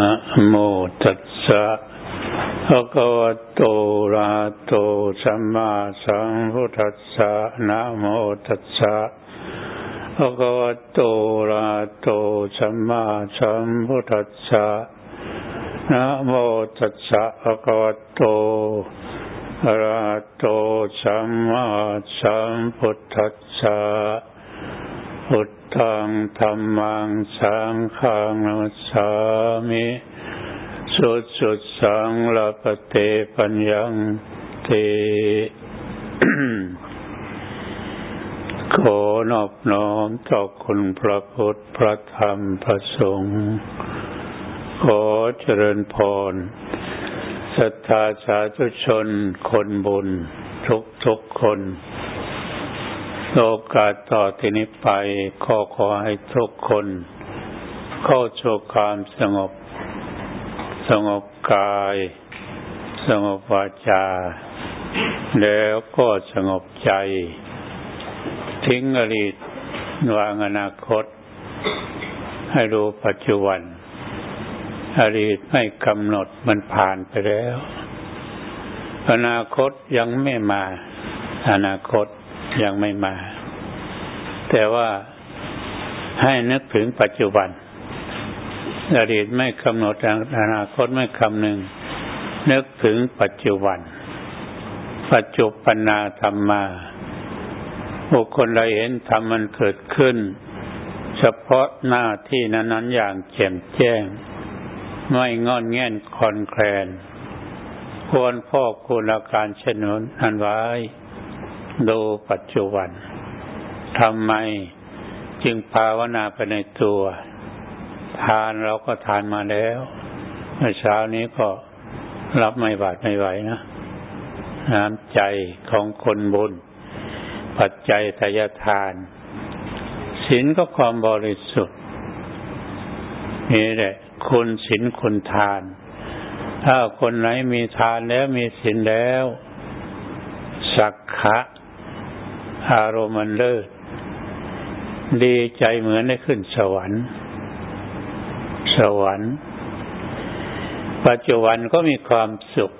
นะโมตัสสะภะคะวะโตระโตสัมมาสัมพุทธัสสะนะโมตัสสะภะคะวะโตระโตสัมมาสัมพุทธัสสะนะโมตัสสะภะคะวะโตระหะโตสัมมาสัมพุทธัสสะพุท ธังธรรมังสังฆังนัมสามิสุดสุดสังลปเตปัญญังเตขอนอบน้อมต่อคุณพระพุทธพระธรรมพระสงฆ์ขอเจริญพรศรัทธาสาธุชนคนบุญทุกทุกคน โอกาสต่อที่นี้ไปขอขอให้ทุกคน เข้าสู่ความสงบ สงบกาย สงบวาจา แล้วก็สงบใจ ทิ้งอดีตวางอนาคต ให้รู้ปัจจุบัน อดีตไม่กำหนดมันผ่านไปแล้ว อนาคตยังไม่มา อนาคต ยังไม่มา แต่ว่าให้นึกถึงปัจจุบัน อดีตไม่กำหนดอนาคตไม่คำหนึ่งนึกถึงปัจจุบัน ปัจจุบันาธรรมา บุคคลใดเห็นธรรมมันเกิดขึ้น เฉพาะหน้าที่นั้นๆอย่างแจ่มแจ้ง ไม่งอนแง่นคอนแคลนควรพ่อคุณอาการเช่นนั้นไว้ ดูปัจจุบันทำไมจึงภาวนาไปในตัว ทานเราก็ทานมาแล้วเมื่อเช้านี้ก็รับไม่บาดไม่ไหวนะน้ำใจของคนบุญ ปัจจัยทายทานศีลก็ความบริสุทธิ์นี่แหละคุณศีลคุณทาน ถ้าคนไหนมีทานแล้วมีศีลแล้ว สักขะ อารมณ์มันเลิศดีใจเหมือนได้ขึ้นสวรรค์ สวรรค์ ปัจจุบันก็มีความสุข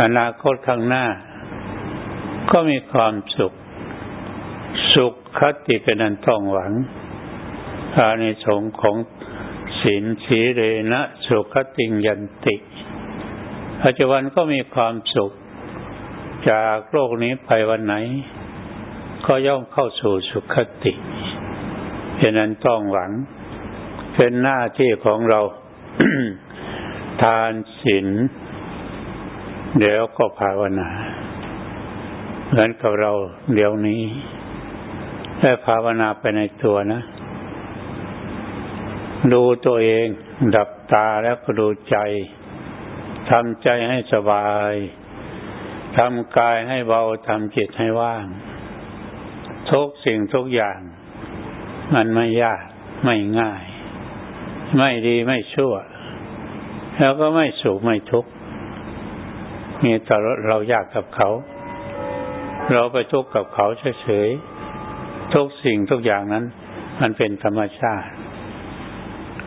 อนาคตข้างหน้า ก็มีความสุข สุขคติเป็นอันต้องหวังอานิสงส์ของศีลสีเรนะสุขติงยันติ ปัจจุบันก็มีความสุข จากโลกนี้ไปวันไหน ก็ย่อมเข้าสู่สุขติเพราะนั้นต้องหวัง เป็นหน้าที่ของเรา ทานศีลเดี๋ยวก็ภาวนาเหมือนกับเราเดี๋ยวนี้แต่ภาวนาไปในตัวนะ ดูตัวเอง ดับตาแล้วก็ดูใจทำใจให้สบาย ทำกายให้เบาทำจิตให้ว่าง ทุกสิ่งทุกอย่าง มันไม่ยากไม่ง่าย ไม่ดีไม่ชั่ว แล้วก็ไม่สุขไม่ทุกข์มีแต่เรายากกับเขา เราไปทุกข์กับเขาเฉยๆทุกสิ่งทุกอย่างนั้น มันเป็นธรรมชาติ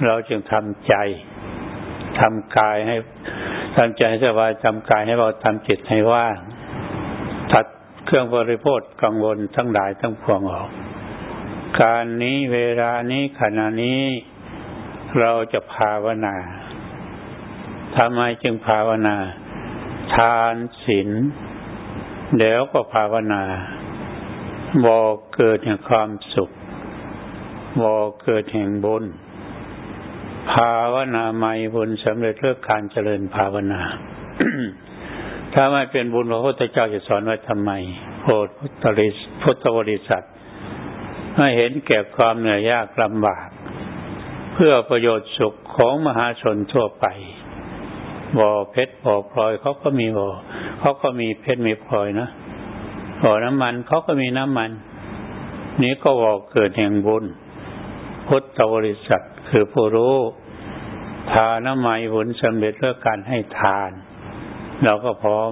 เราจึงทำใจทำกายให้ ทำใจให้สบายทำกายให้เราทำจิตให้ว่างตัดเครื่องบริโภคกังวลทั้งหลายทั้งปวงออก การนี้เวลานี้ขณะนี้เราจะภาวนาทำไมจึงภาวนา ทานศีลเดี๋ยวก็ภาวนาบอกเกิดแห่งความสุขบอกเกิดแห่งบุญ ภาวนาไม่บุญสำเร็จเรื่องการเจริญภาวนา ถ้าไม่เป็นบุญพระพุทธเจ้าจะสอนไว้ทำไมโปรดพุทธริพุทธบริษัทให้เห็นแก่ความเหนื่อยยากลำบาก เพื่อประโยชน์สุขของมหาชนทั่วไปบ่อเพชรบ่อพลอยเขาก็มีบ่อเขาก็มีเพชรมีพลอยนะบ่อน้ำมันเขาก็มีน้ำมัน นี้ก็บอเกิดแห่งบุญ พุทธบริษัทคือผู้รู้ทานไมผลสำเร็จเพื่อการให้ทาน เราก็พร้อม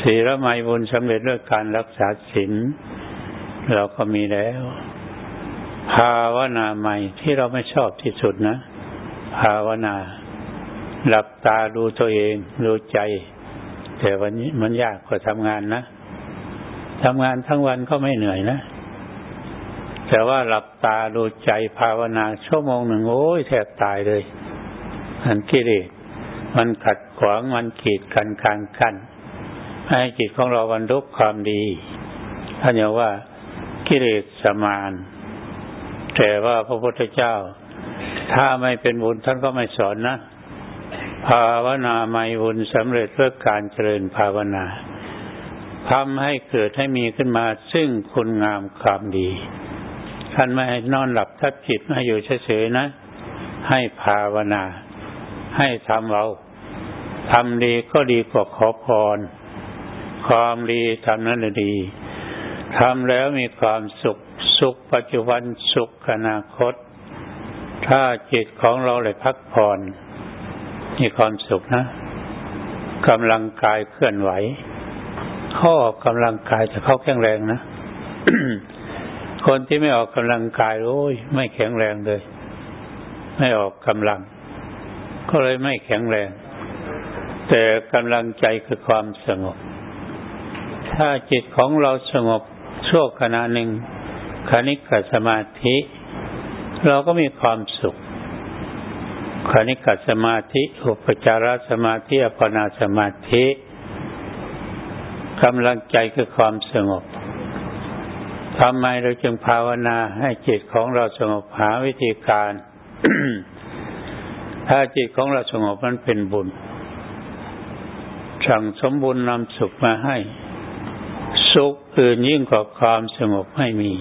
ศีลไมบุญสำเร็จด้วยการรักษาศีลเราก็มีแล้ว ภาวนาใหม่ที่เราไม่ชอบที่สุดนะ ภาวนา หลับตาดูตัวเอง ดูใจ แต่วันนี้มันยากกว่าทำงานนะทำงานทั้งวันก็ไม่เหนื่อยนะ แต่ว่าหลับตาดูใจภาวนาชั่วโมงหนึ่งโอ้ยแทบตายเลยมันกิเลสมันขัดขวางมันขีดกันกลางกันให้จิตของเราบรรลุความดีท่านบอกว่ากิเลสสมาน แต่ว่าพระพุทธเจ้า ถ้าไม่เป็นบุญท่านก็ไม่สอนนะ ภาวนาไม่บุญสำเร็จเพื่อการเจริญภาวนาทำให้เกิดให้มีขึ้นมาซึ่งคุณงามความดี ท่านไม่ให้นอนหลับทับจิตไม่อยู่เฉยๆนะ ให้ภาวนา ให้ทำเอาทำดีก็ดีกว่าขอพร ความดีทำนั้นดีทำแล้วมีความสุขสุขปัจจุบันสุขอนาคต ถ้าจิตของเราเลยพักผ่อนมีความสุขนะกำลังกายเคลื่อนไหวขาอกำลังกายแต่เข้าแข็งแรงนะ คนที่ไม่ออกกำลังกายโอ้ยไม่แข็งแรงเลย ไม่ออกกำลัง ก็เลยไม่แข็งแรง แต่กำลังใจคือความสงบ ถ้าจิตของเราสงบชั่วขณะหนึ่งคณิกสมาธิ เราก็มีความสุขคณิกสมาธิอุปจารสมาธิอภนาสมาธิกำลังใจคือความสงบ ทำไมเราจึงภาวนาให้จิตของเราสงบหาวิธีการ ถ้าจิตของเราสงบมันเป็นบุญสั่งสมบุญนำสุขมาให้ สุขอื่นยิ่งกว่าความสงบไม่มี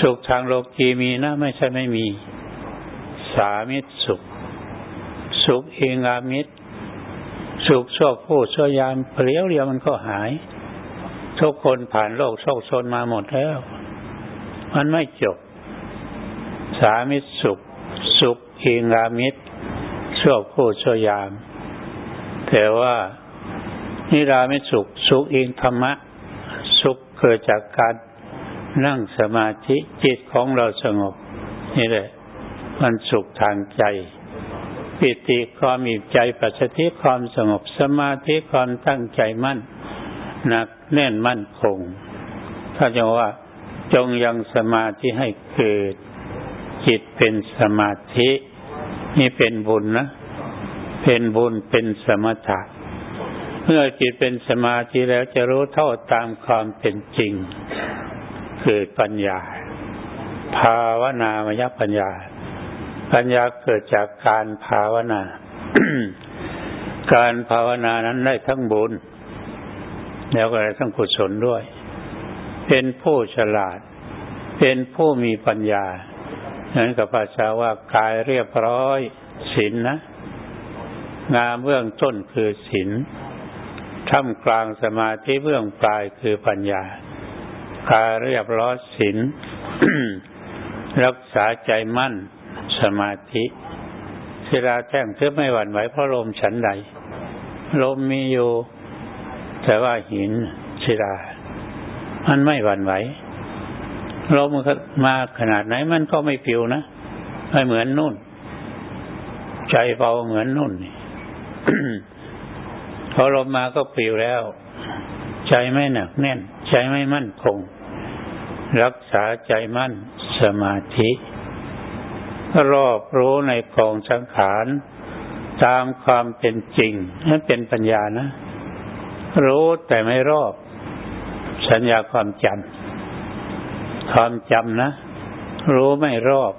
สุขทางโลกีมีนะ ไม่ใช่ไม่มี สามิตรสุข สุขเองอามิตร สุขชั่วผู้ชั่วยามเปลี่ยวเดียวมันก็หาย ทุกคนผ่านโลกโชคชนมาหมดแล้ว มันไม่จบ สามิตรสุข สุขอิงามิตรชั่วผู้ชั่วยาม แต่ว่านิรามิตรสุข สุขอิงธรรมะ สุขเกิดจากการนั่งสมาธิจิตของเราสงบ นี่แหละ มันสุขทางใจปิติความอิ่มใจปัสสติความสงบสมาธิความตั้งใจมั่น หนักแน่นมั่นคงถ้าจะว่าจงยังสมาธิให้เกิด จิตเป็นสมาธิ นี่เป็นบุญนะ เป็นบุญเป็นสมถะเมื่อจิตเป็นสมาธิแล้วจะรู้เท่าตามความเป็นจริง เกิดปัญญา ภาวนามยปัญญา ปัญญาเกิดจากการภาวนา การภาวนานั้นได้ทั้งบุญ แล้วก็ได้ทั้งกุศลด้วย เป็นผู้ฉลาด เป็นผู้มีปัญญาเหมือนกับภาษาว่ากายเรียบร้อยศีลนนะงามเบื้องต้นคือศีลท่ามกลางสมาธิเบื้องปลายคือปัญญา กายเรียบร้อยศีลรักษาใจมั่นสมาธิศิลาแท่งเพื่อไม่หวั่นไหวเพราะลมฉันใด ลมมีอยู่ แต่ว่าหินศิลามันไม่หวั่นไหวลมมาขนาดไหนมันก็ไม่ปิวนะไม่เหมือนนุ่น ใจเบาเหมือนนุ่นพอลมมาก็ปิวแล้ว ใจไม่หนักแน่น ใจไม่มั่นคง รักษาใจมั่นสมาธิรอบรู้ในกองสังขาร ตามความเป็นจริงนั่นเป็นปัญญานะ รู้แต่ไม่รอบ สัญญาความจำความจำนะ รู้ไม่รอบ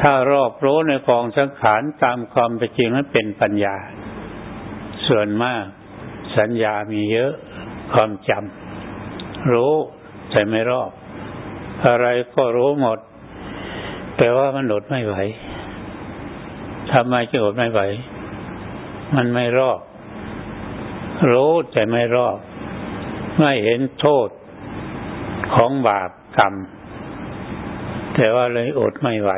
ถ้ารอบรู้ในกองสังขารตามความเป็นจริงนั้นเป็นปัญญา ส่วนมาก สัญญามีเยอะ ความจำรู้แต่ไม่รอบ อะไรก็รู้หมดแต่ว่ามันอดไม่ไหวทำไมจะอดไม่ไหว มันไม่รอบ รู้แต่ไม่รอบ ไม่เห็นโทษของบาปกรรม แต่ว่าเลยอดไม่ไหว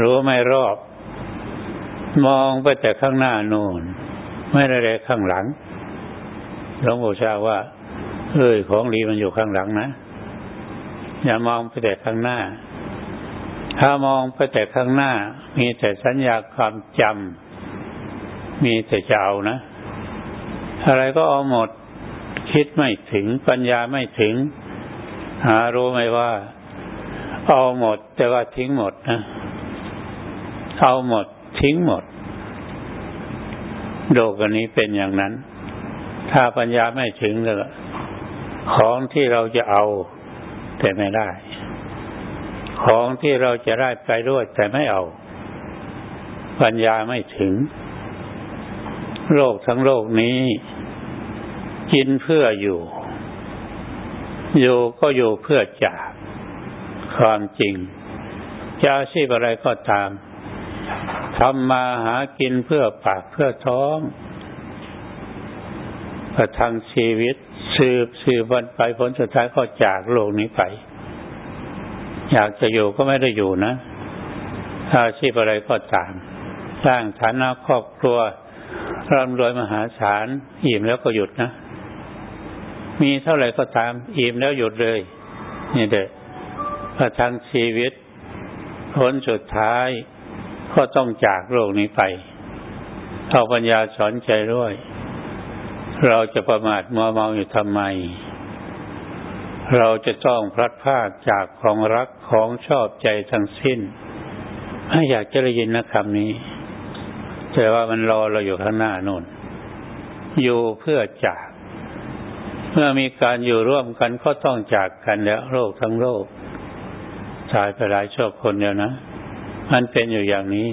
รู้ไม่รอบ มองไปแต่ข้างหน้าโน่นไม่ได้เลยข้างหลังหลวงปู่ชาว่า เอ้ยของดีมันอยู่ข้างหลังนะ อย่ามองไปแต่ข้างหน้า ถ้ามองไปแต่ข้างหน้า มีแต่สัญญาความจำ มีแต่จะเอานะ อะไรก็เอาหมด คิดไม่ถึงปัญญาไม่ถึง หารู้ไหมว่า เอาหมด แต่ว่าทิ้งหมดนะเอาหมด ทิ้งหมด โลกอันนี้เป็นอย่างนั้น ถ้าปัญญาไม่ถึงเลยของที่เราจะเอา แต่ไม่ได้ ของที่เราจะได้ไปด้วยแต่ไม่เอา ปัญญาไม่ถึง โลกทั้งโลกนี้ กินเพื่ออยู่ อยู่ก็อยู่เพื่อจาก ความจริง จะอาชีพอะไรก็ตามทำมาหากินเพื่อปากเพื่อท้องประทังชีวิตสืบสืบวันไปผลสุดท้ายก็จากโลกนี้ไป อยากจะอยู่ก็ไม่ได้อยู่นะอาชีพอะไรก็ตามสร้างฐานะครอบครัว ร่ำรวยมหาศาลอิ่มแล้วก็หยุดนะ มีเท่าไหร่ก็ตามอิ่มแล้วหยุดเลย นี่เด็กประทังชีวิตผลสุดท้ายก็ต้องจากโลกนี้ไปเอาปัญญาสอนใจด้วย เราจะประมาทมัวเมาอยู่ทำไม เราจะต้องพลัดพรากจากของรักของชอบใจทั้งสิ้น ไม่อยากจะได้ยินนะคำนี้ แต่ว่ามันรอเราอยู่ข้างหน้านู่น อยู่เพื่อจาก เมื่อมีการอยู่ร่วมกันก็ต้องจากกันแล้วโลกทั้งโลกตายไปหลายชอบคนเดียวนะ มันเป็นอยู่อย่างนี้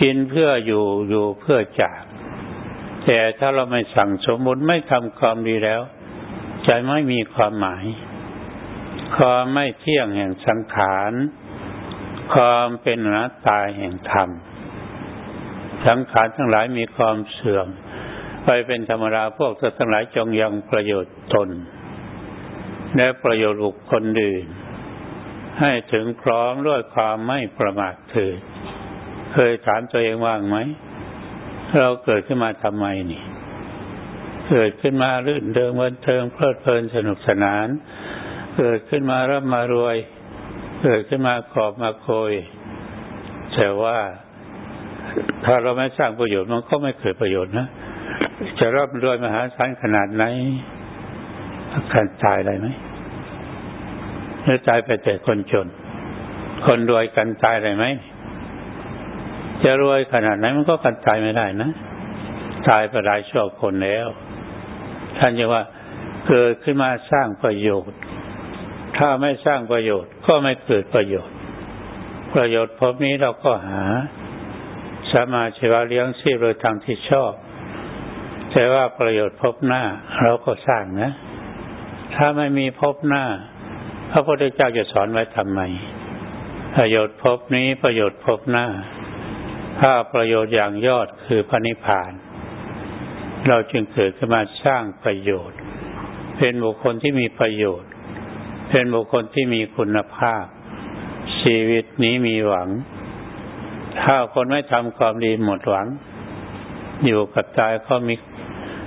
กินเพื่ออยู่อยู่เพื่อจาก แต่ถ้าเราไม่สั่งสมบุญไม่ทำความดีแล้วใจไม่มีความหมาย ความไม่เที่ยงแห่งสังขาร ความเป็นอนัตตาแห่งธรรม สังขารทั้งหลายมีความเสื่อม ไปเป็นธรรมดาพวกเธอทั้งหลายจงยังประโยชน์ตน และประโยชน์บุคคลอื่น ให้ถึงพร้อมด้วยความไม่ประมาทเถิดเคยถามตัวเองว่างไหม เราเกิดขึ้นมาทำไมนี่ เกิดขึ้นมาลื่นเดิมวันเทิงเพลิดเพลินสนุกสนาน เกิดขึ้นมาร่ำมารวย เกิดขึ้นมากอบมาโกยแต่ว่า ถ้าเราไม่สร้างประโยชน์มันก็ไม่เกิดประโยชน์นะ จะร่ำรวยมหาศาลขนาดไหนการตายอะไรไหมหรือตายไปแต่คนจน คนรวยกันตายอะได้ไหม จะรวยขนาดไหนมันก็กันตายไม่ได้นะ ตายไปหลายชั่วคนแล้ว ท่านจะว่าเกิดขึ้นมาสร้างประโยชน์ ถ้าไม่สร้างประโยชน์ก็ไม่เกิดประโยชน์ ประโยชน์พบนี้เราก็หา สมาชีวะเลี้ยงชีพโดยทางที่ชอบ แต่ว่าประโยชน์พบหน้าเราก็สร้างนะ ถ้าไม่มีพบหน้า พระพุทธเจ้าจะสอนไว้ทำไม ประโยชน์พบนี้ประโยชน์พบหน้า ถ้าประโยชน์อย่างยอดคือพระนิพพาน เราจึงเกิดขึ้นมาสร้างประโยชน์ เป็นบุคคลที่มีประโยชน์ เป็นบุคคลที่มีคุณภาพ ชีวิตนี้มีหวัง ถ้าคนไม่ทำความดีหมดหวัง อยู่กับตายก็มี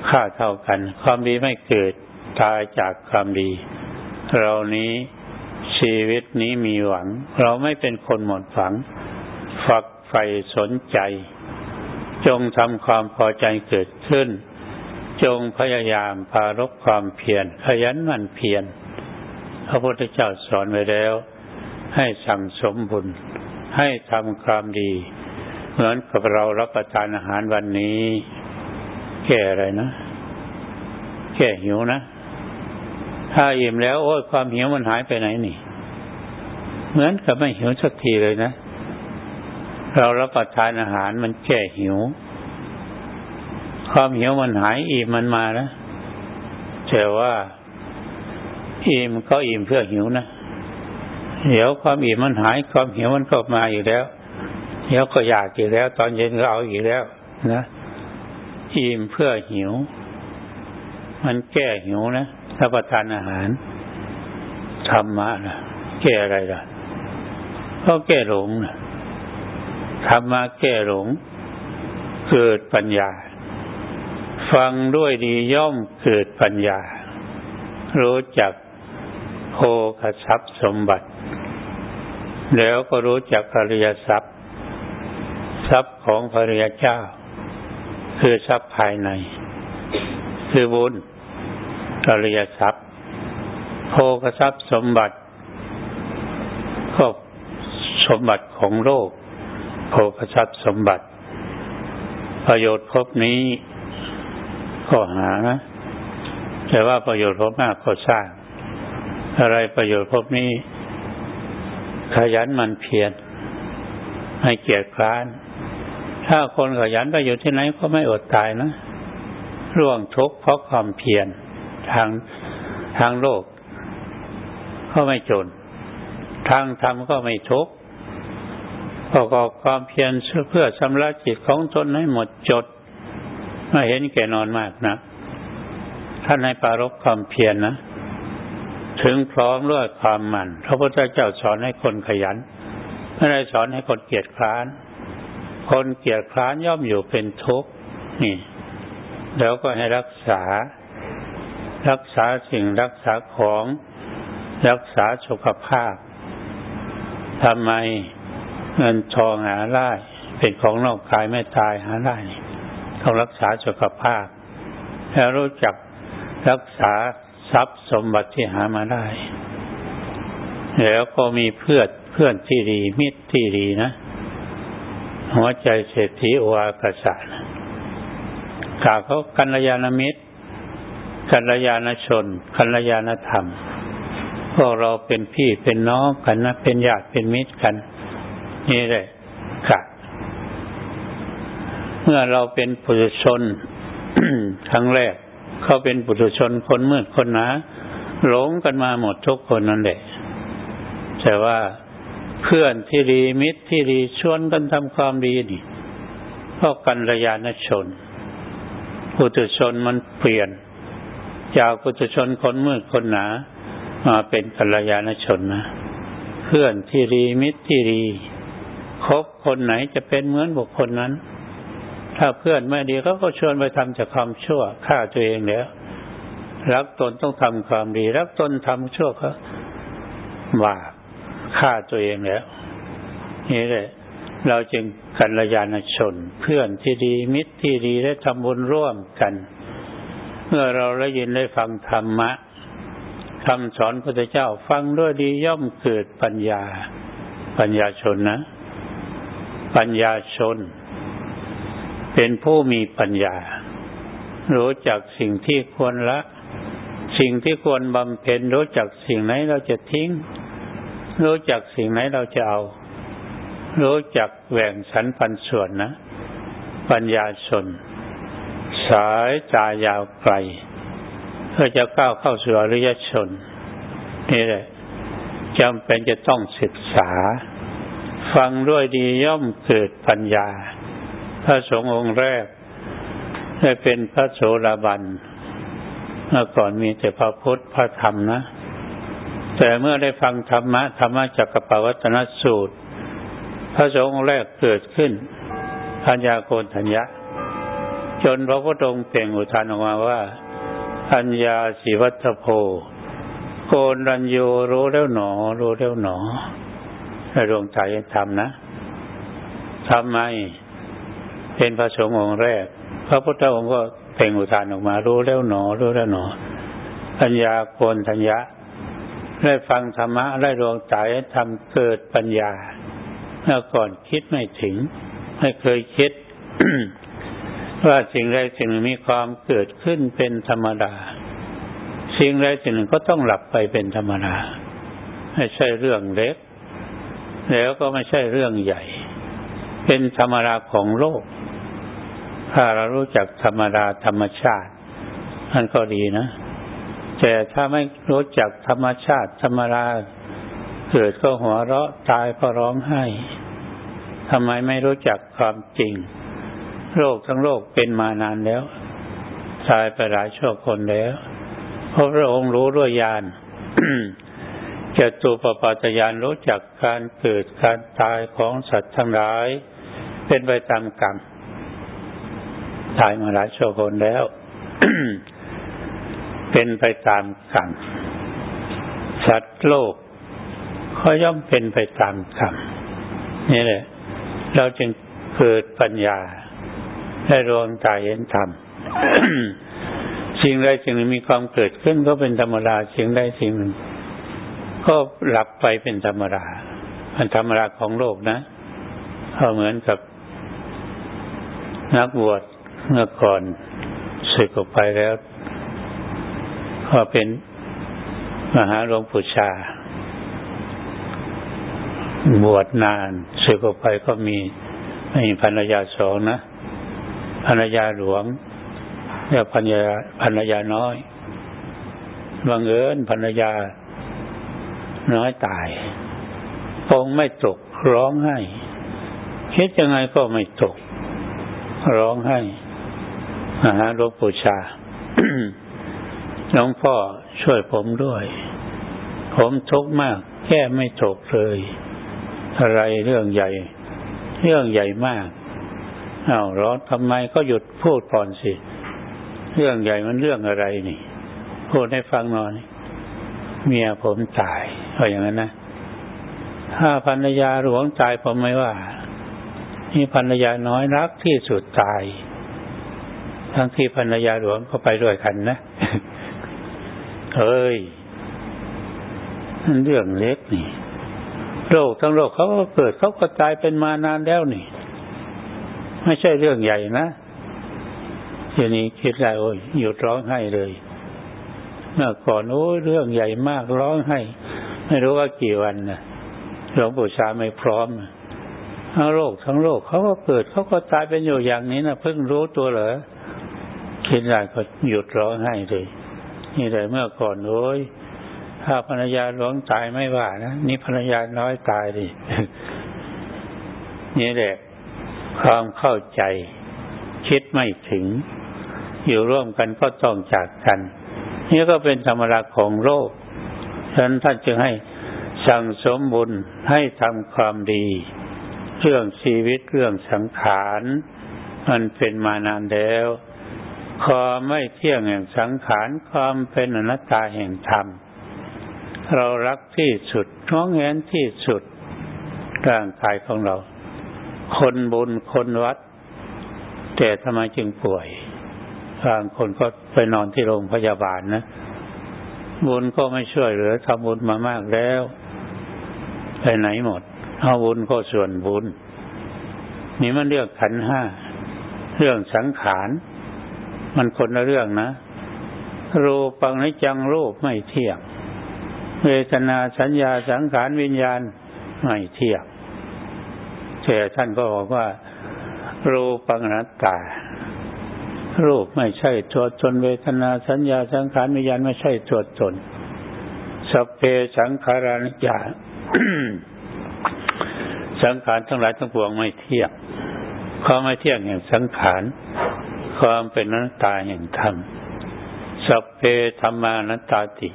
ค่าเท่ากัน ความดีไม่เกิดตายจากความดี เรานี้ชีวิตนี้มีหวัง เราไม่เป็นคนหมดหวัง ฝักใฝ่สนใจ จงทำความพอใจเกิดขึ้น จงพยายามพารบความเพียรขยันมันเพียรพระพุทธเจ้าสอนไว้แล้ว ให้สั่งสมบุญ ให้ทำความดี เหมือนกับเรารับประทานอาหารวันนี้ แก่อะไรนะ แก่หิวนะ ถ้าอิ่มแล้ว โอ้ยความหิวมันหายไปไหนนี่ เหมือนกับไม่หิวสักทีเลยนะ เรารับประทานอาหารมันแก้หิว ความหิวมันหายอิ่มมันมานะแต่ว่าอิ่มก็อิ่มเพื่อหิวนะ เดี๋ยวความอิ่มมันหายความหิวมันก็มาอยู่แล้วเดี๋ยวก็อยากอีกแล้ว ตอนเย็นก็เอาอีกแล้ว นะอิ่มเพื่อหิว มันแก้หิวนะรับประทานอาหารธรรมะนะแก้อะไรล่ะก็แก้หลงนะธรรมะแก้หลง เกิดปัญญา ฟังด้วยดีย่อมเกิดปัญญา รู้จักโภคทรัพย์สมบัติ แล้วก็รู้จักอริยทรัพย์ ทรัพย์ของพระริยเจ้า คือทรัพย์ภายใน คือบุญอริยทรัพย์โภคทรัพย์สมบัติก็สมบัติของโลกโภคทรัพย์สมบัติ ประโยชน์พบนี้ก็หานะแต่ว่าประโยชน์พบมากก็สร้าง อะไรประโยชน์พบนี้ ขยันมันเพียรให้เกียรติคร้าน ถ้าคนขยันไปอยู่ที่ไหนก็ไม่อดตายนะร่วงทุกข์เพราะความเพียรทางทางโลก ก็ไม่จน ทางธรรมก็ไม่ทุกข์ประกอบความเพียรเพื่อชำระจิตของตนให้หมดจดไม่เห็นแก่นอนมากนะท่านให้ปารบความเพียรนนะ ถึงพร้อมด้วยความหมั่นพระพุทธเจ้าสอนให้คนขยันไม่ได้สอนให้คนเกียจคร้าน คนเกียจคร้านย่อมอยู่เป็นทุกข์นี่ แล้วก็ให้รักษา รักษาสิ่งรักษาของ รักษาสุขภาพทำไมเงินทองหาได้เป็นของนอกกายไม่ตายหาได้ต้องรักษาสุขภาพ แล้วรู้จักรักษา ทรัพย์สมบัติที่หามาได้ แล้วก็มีเพื่อนเพื่อนที่ดี มิตรที่ดีนะ หัวใจเศรษฐีโอวากษานะกล่าวเขากัลยาณมิตร กัลยาณชน กัลยาณธรรม พวกเราเป็นพี่เป็นน้องกันนะ เป็นญาติเป็นมิตรกัน นี่แหละค่ะเมื่อเราเป็นปุถุชนครั้งแรก เขาเป็นปุถุชนคนมืดคนหนาหลงกันมาหมดทุกคนนั่นแหละแต่ว่าเพื่อนที่ดีมิตรที่ดีชวนกันทำความดีนี่เพราะกันระยาณชนปุถุชนมันเปลี่ยน จากปุถุชนคนมืดคนหนา มาเป็นกัลยาณชนนะเพื่อนที่ดีมิตรที่ดีคบคนไหนจะเป็นเหมือนบุคคลนั้น ถ้าเพื่อนไม่ดีเขาก็ชวนไปทำจากความชั่วฆ่าตัวเองแล้วรักตนต้องทำความดี รักตนทำชั่วเขาบาปฆ่าตัวเองแล้วนี่แหละเราจึงกัลยาณชน เพื่อนที่ดีมิตรที่ดีได้ทำบุญร่วมกัน เมื่อเราได้ยินได้ฟังธรรมะคำสอนพระเจ้าฟังด้วยดีย่อมเกิดปัญญา ปัญญาชนนะ ปัญญาชน เป็นผู้มีปัญญา รู้จักสิ่งที่ควรละ สิ่งที่ควรบำเพ็ญรู้จักสิ่งไหนเราจะทิ้ง รู้จักสิ่งไหนเราจะเอา รู้จักแหว่งสรรพันส่วนนะ ปัญญาชน สายตายาวไกลเพื่อจะก้าวเข้าสู่อริยชน นี่แหละจำเป็นจะต้องศึกษา ฟังด้วยดีย่อมเกิดปัญญา พระสงฆ์องค์แรกได้เป็นพระโสดาบันเมื่อก่อนมีแต่พระพุทธพระธรรมนะ แต่เมื่อได้ฟังธรรมะธรรมะจักรปวัตนสูตร พระสงฆ์องค์แรกเกิดขึ้นพัญญาโกนธัญญะ จนพระพุทธองค์เปล่งอุทานออกมาว่าพัญญาสีวัตโพโกนรัญโยรู้แล้วหนอ รู้แล้วหนอให้ดวงใจทำนะทำไม เป็นพระสงฆ์องค์แรก พระพุทธองค์ก็เพ่งอุทานออกมา รู้แล้วหนอ รู้แล้วหนอปัญญาโกนทัญญะ ได้ฟังธรรมะ ได้ดวงใจทำเกิดปัญญาเมื่อก่อนคิดไม่ถึง ไม่เคยคิด ว่าสิ่งใดสิ่งหนึ่งมีความเกิดขึ้นเป็นธรรมดา สิ่งใดสิ่งหนึ่งก็ต้องหลับไปเป็นธรรมดา ไม่ใช่เรื่องเล็ก แล้วก็ไม่ใช่เรื่องใหญ่ เป็นธรรมดาของโลก ถ้าเรารู้จักธรรมดาธรรมชาตินั่นก็ดีนะ แต่ถ้าไม่รู้จักธรรมชาติ ธรรมดาเกิดก็หัวเราะตายก็ร้องไห้ทำไมไม่รู้จักความจริง โลกทั้งโลกเป็นมานานแล้วตายไปหลายชั่วคนแล้วเพราะพระองค์รู้ด้วยญาณจะตูปปัจจยานรู้จักการเกิดการตายของสัตว์ทั้งหลาย เป็นไปตามกรรมตายมาหลายชั่วคนแล้ว เป็นไปตามกรรมสัตว์โลกก็ย่อมเป็นไปตามกรรมนี่แหละ เราจึงเกิดปัญญาได้รวงตาเห็นธรรมสิ่งใดสิ่งหนึ่งมีความเกิดขึ้นก็เป็นธรรมดาสิ่งใดสิ่งหนึ่ง ก็หลับไปเป็นธรรมดาเป็นธรรมดาของโลกนะก็เหมือนกับ นักบวชเมื่อก่อนสึกออกไปแล้วก็เป็นมหาหลวงปู่ชา บวชนานสึกออกไปก็มีมีภรรยาสองนะภรรยาหลวงเรียกภรรยาภรรยาน้อยบังเอิญภรรยาน้อยตายคงไม่ตกร้องไห้คิดยังไงก็ไม่ตก ร้องไห้มาหาหลวงปู่ชาหลวงพ่อช่วยผมด้วย ผมทุกข์มากแค่ไม่ตกเลย อะไรเรื่องใหญ่ เรื่องใหญ่มากเอาร้อนทำไมก็หยุดพูดก่อนสิ เรื่องใหญ่มันเรื่องอะไรนี่ พูดให้ฟังหน่อยเมียผมตายเอาอย่างนั้นนะถ้าภรรยาหลวงตายผมไม่ว่า นี่ภรรยาน้อยรักที่สุดตาย ทั้งที่ภรรยาหลวงก็ไปด้วยกันนะเฮ้ยนั่นเรื่องเล็กนี่ โรคทั้งโรคเขาก็เกิดเขาก็ตายเป็นมานานแล้วนี่ ไม่ใช่เรื่องใหญ่นะทีนี้คิดได้โอ้ยหยุดร้องไห้เลยเมื่อก่อนโอ้เรื่องใหญ่มากร้องให้ ไม่รู้ว่ากี่วันนะหลวงปู่ชาไม่พร้อมเอาโลกทั้งโลกเขาก็เกิดเขาก็ตายเป็นอยู่อย่างนี้นะเพิ่งรู้ตัวเหรอคิดได้ก็หยุดร้องไห้เลยนี่เลยเมื่อก่อนโอ้ยถ้าภรรยาหลวงตายไม่ว่านะนี่ภรรยาน้อยตายดินี่แหละความเข้าใจ คิดไม่ถึง อยู่ร่วมกันก็ต้องจากกัน นี่ก็เป็นธรรมดาของโลกฉะนั้นท่านจึงให้สั่งสมบุญให้ทำความดี เรื่องชีวิตเรื่องสังขารมันเป็นมานานแล้วความไม่เที่ยงแห่งสังขารความเป็นอนัตตาแห่งธรรม เรารักที่สุดน้องแงนที่สุดร่างกายของเรา คนบุญคนวัด แต่ทำไมจึงป่วยบางคนก็ไปนอนที่โรงพยาบาลนะบุญก็ไม่ช่วยเหลือทำบุญมามากแล้ว ไปไหนหมด เอาบุญก็ส่วนบุญ นี่มันเรื่องขันห้า เรื่องสังขาร มันคนละเรื่องนะ รูปังนิจังรูปไม่เที่ยง เวทนาสัญญาสังขารวิญญาณไม่เที่ยงแต่ท่านก็บอกว่า รูปังนัตตา รูปไม่ใช่ตัวตนเวทนาสัญญาสังขารวิญญาณไม่ใช่ตัวตนสัพเพสังขารานิจา สังขารทั้งหลายทั้งปวงไม่เที่ยงความไม่เที่ยงแห่งสังขาร ความเป็นนัตตาแห่งธรรมสัพเพธรรมานัตตาติ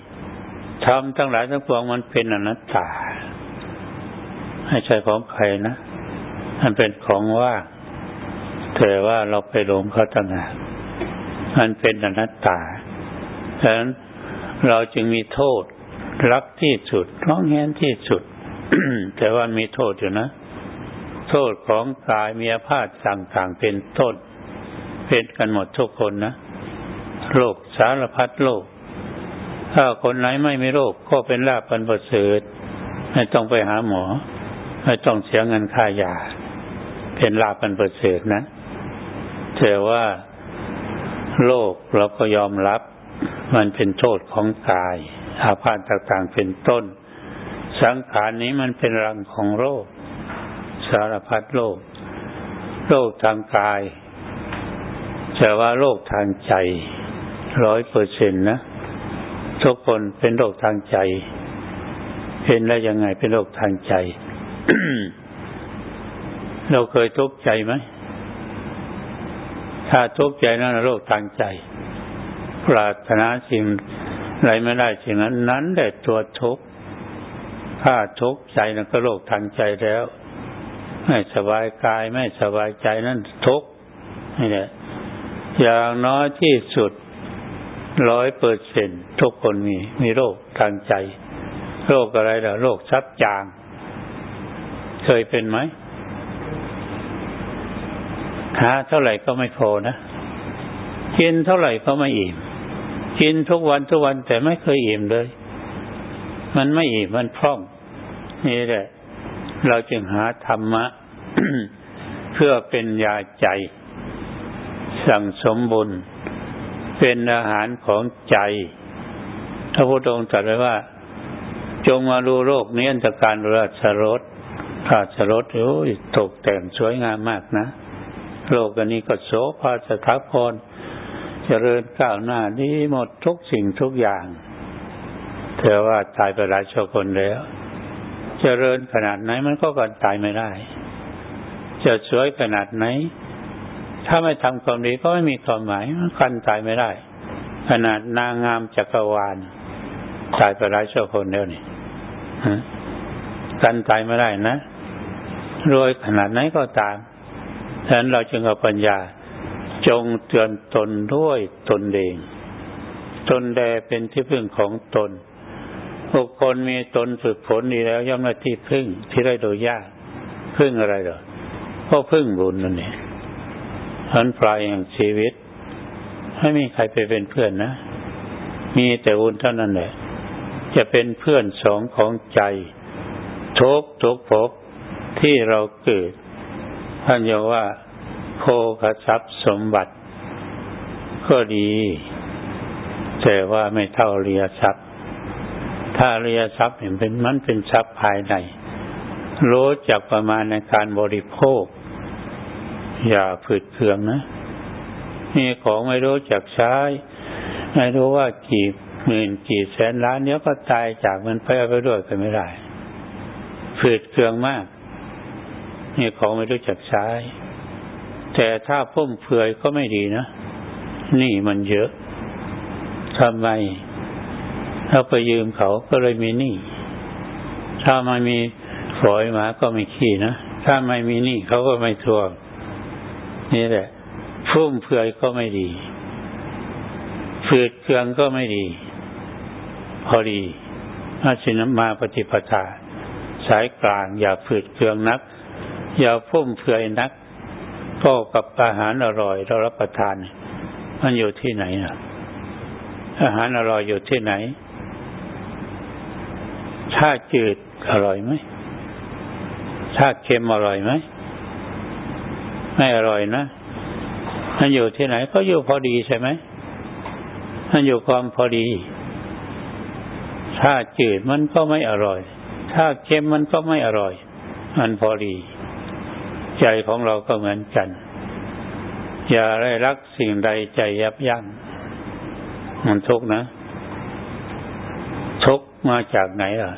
ธรรมทั้งหลายทั้งปวงมันเป็นอนัตตาไม่ใช่ของใครนะ มันเป็นของว่างแต่ว่าเราไปหลงเขาตั้งหากมันเป็นอนัตตาฉะนั้นเราจึงมีโทษรักที่สุดร้องแห้นที่สุด แต่ว่ามีโทษอยู่นะ โทษของกายมีอาพาธต่างๆเป็นต้นเป็นกันหมดทุกคนนะโรคสารพัดโรคถ้าคนไหนไม่มีโรคก็เป็นลาบปันประเสริฐไม่ต้องไปหาหมอ ไม่ต้องเสียเงินค่ายาเป็นลาบปันประเสริฐนะแต่ว่าโลกเราก็ยอมรับ มันเป็นโทษของกาย อาพาธต่างๆเป็นต้น สังขารนี้มันเป็นรังของโรค สารพัดโรค โรคทางกาย แต่ว่าโรคทางใจร้อยเปอร์เซ็นต์นะทุกคนเป็นโรคทางใจ เป็นได้ยังไงเป็นโรคทางใจ เราเคยทุกข์ใจไหม ถ้าทุกข์ใจนั้นโรคทางใจ ปรารถนาสิ่งอะไรไม่ได้สิ่งนั้น นั้นแหละตัวทุกข์ถ้าทุกข์ใจนั้นก็โรคทางใจแล้ว ไม่สบายกายไม่สบายใจนั้นทุกข์นี่แหละอย่างน้อยที่สุดร้อยเปอร์เซ็นทุกคนมีมีโรคทางใจ โรคอะไรล่ะโรคซับจาง เคยเป็นไหมหาเท่าไหร่ก็ไม่พอนะกินเท่าไหร่ก็ไม่อิ่มกินทุกวันทุกวันแต่ไม่เคยอิ่มเลย มันไม่อิ่มมันพร่อง นี่แหละ เราจึงหาธรรมะ เพื่อเป็นยาใจ สั่งสมบุญ เป็นอาหารของใจพระพุทธองค์ตรัสไว้ว่า จงมาดูโลกนี้อันตรการราชรถราชรถโอ้ยตกแต่งสวยงามมากนะ โลกอันนี้ก็โสภาสถาพรเจริญก้าวหน้าดีหมดทุกสิ่งทุกอย่างแต่ว่าตายไปหลายชั่วคนแล้วเจริญขนาดไหนมันก็กันตายไม่ได้ จะสวยขนาดไหน ถ้าไม่ทำความดีก็ไม่มีความหมายมันกันตายไม่ได้ ขนาดนางงามจักรวาลตายไปหลายชั่วคนแล้วนี่กันตายไม่ได้นะรวยขนาดไหนก็ตามฉะนั้นเราจึงเอาปัญญา จงเตือนตนด้วยตนเอง ตนแดเป็นที่พึ่งของตน บุคคลมีตนฝึกฝนดีแล้วย่อมได้ที่พึ่งที่ได้โดยยาก พึ่งอะไรหรอ ก็พึ่งบุญนั่นเองพันปลายแห่งชีวิต ไม่มีใครไปเป็นเพื่อนนะ มีแต่บุญเท่านั้นแหละ จะเป็นเพื่อนสองของใจทุกทุกภพที่เราเกิดท่านบอกว่า โคกทรัพย์สมบัติ ก็ดี แต่ว่าไม่เท่าเรียทรัพย์ ถ้าเรียทรัพย์เห็นเป็นมันเป็นทรัพย์ภายในรู้จักประมาณในการบริโภค อย่าฝืดเคืองนะมีของไม่รู้จักใช้ ไม่รู้ว่ากี่หมื่นกี่แสนล้านเนี้ยก็ตายจากมันไปเอาไปด้วยก็ไม่ได้ฝืดเคืองมาก นี่ของไม่รู้จักใช้ แต่ถ้าพุ่มเฟือยก็ไม่ดีนะ นี่มันเยอะทำไมเราไปยืมเขาก็เลยมีหนี้ถ้าไม่มีฝอยหมาก็ไม่ขี้นะ ถ้าไม่มีหนี้เขาก็ไม่ทวง นี่แหละฟุ่มเฟือยก็ไม่ดีฝืดเคืองก็ไม่ดี พอดีอาชินมาปฏิปทา สายกลาง อย่าฝืดเคืองนัก อย่าฟุ่มเฟือยนักก็กับอาหารอร่อยเรารับประทาน มันอยู่ที่ไหนนะอาหารอร่อยอยู่ที่ไหน ถ้าจืดอร่อยไหมถ้าเค็มอร่อยไหม ไม่อร่อยนะมันอยู่ที่ไหน ก็อยู่พอดีใช่ไหมมันอยู่ความพอดี ถ้าจืดมันก็ไม่อร่อย ถ้าเค็มมันก็ไม่อร่อย มันพอดี ใจของเราก็เหมือนกัน อย่าได้รักสิ่งใดใจยับยั้งมันทุกนะ ทุกมาจากไหนล่ะ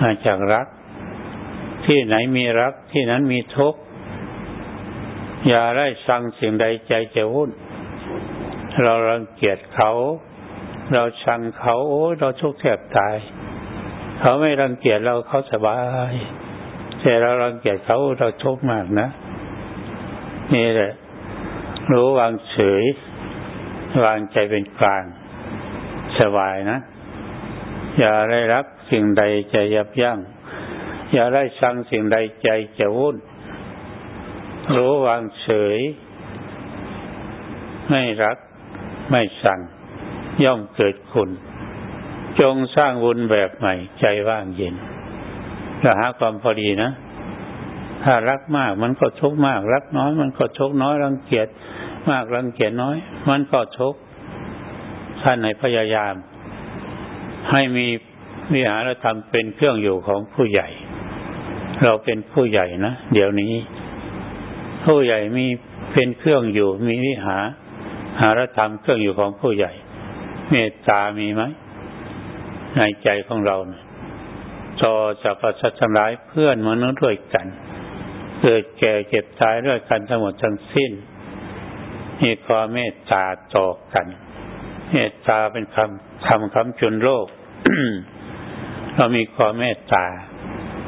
มาจากรัก ที่ไหนมีรักที่นั้นมีทุกข์ อย่าได้สั่งสิ่งใดใจจะวุ่น เรารังเกียจเขา เราชังเขาโอ้เราทุกข์แทบตาย เขาไม่รังเกียจเราเขาสบาย แต่เรารังเกียจเขาเราทุกข์มากนะ นี่แหละ รู้วางเฉย วางใจเป็นกลางสบายนะ อย่าได้รักสิ่งใดใจยับยั้งอย่าได้ชังสิ่งใดใจจะวุ่น รู้วางเฉย ไม่รัก ไม่สั่ง ย่อมเกิดคุณ จงสร้างบุญแบบใหม่ ใจว่างเย็นจะหาความพอดีนะ ถ้ารักมากมันก็ทุกมาก รักน้อย มันก็ทุกน้อย รังเกียจมาก รังเกียจน้อย มันก็ทุกท่านในพยายาม ให้มีวิหารธรรมเป็นเครื่องอยู่ของผู้ใหญ่ เราเป็นผู้ใหญ่นะ เดี๋ยวนี้ ผู้ใหญ่มีเป็นเครื่องอยู่ มีวิหารหารธรรมเครื่องอยู่ของผู้ใหญ่ เมตตามีไหมในใจของเรานะจอจะประชัทำร้ายเพื่อนมนุษย์ด้วยกัน เกิดแก่เจ็บตายด้วยกันทั้งหมดทั้งสิ้นมีความเมตตาต่อกัน เมตตาเป็นคำคำคำจุนโลก เรามีความเมตตา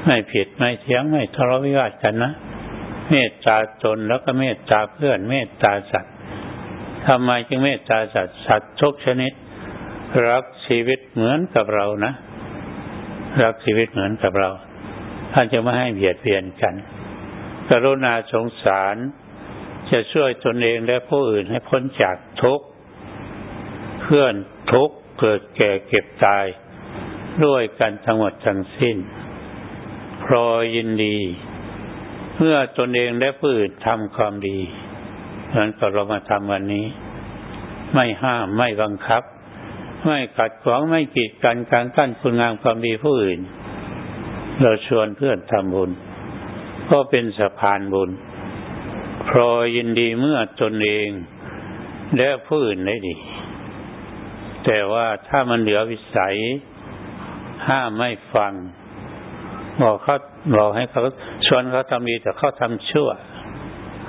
ไม่ผิดไม่เถียงไม่ทะเลาะวิวาทกันนะ เมตตาตนแล้วก็เมตตาเพื่อน เมตตาสัตว์ทำไมจึงเมตตาสัตว์สัตว์ทุกชนิด รักชีวิตเหมือนกับเรานะรักชีวิตเหมือนกับเรา ท่านจะไม่ให้เบียดเบียนกัน กรุณาสงสาร จะช่วยตนเองและผู้อื่นให้พ้นจากทุกข์ เพื่อนทุกข์เกิดแก่เก็บตาย ด้วยกันทั้งหมดทั้งสิ้นพรอยินดี เมื่อตนเองและผู้อื่นทำความดีเหมือนกับเรามาทำวันนี้ ไม่ห้ามไม่บังคับ ไม่ขัดขวางไม่กีดกันการกั้นคุณงามความดีผู้อื่น เราชวนเพื่อนทำบุญ ก็เป็นสะพานบุญพรอยินดีเมื่อตนเองและผู้อื่นได้ดี แต่ว่าถ้ามันเหลือวิสัย ห้ามไม่ฟัง บอกเขาบอกให้เขาชวนเขาทำดีแต่เขาทำชั่ว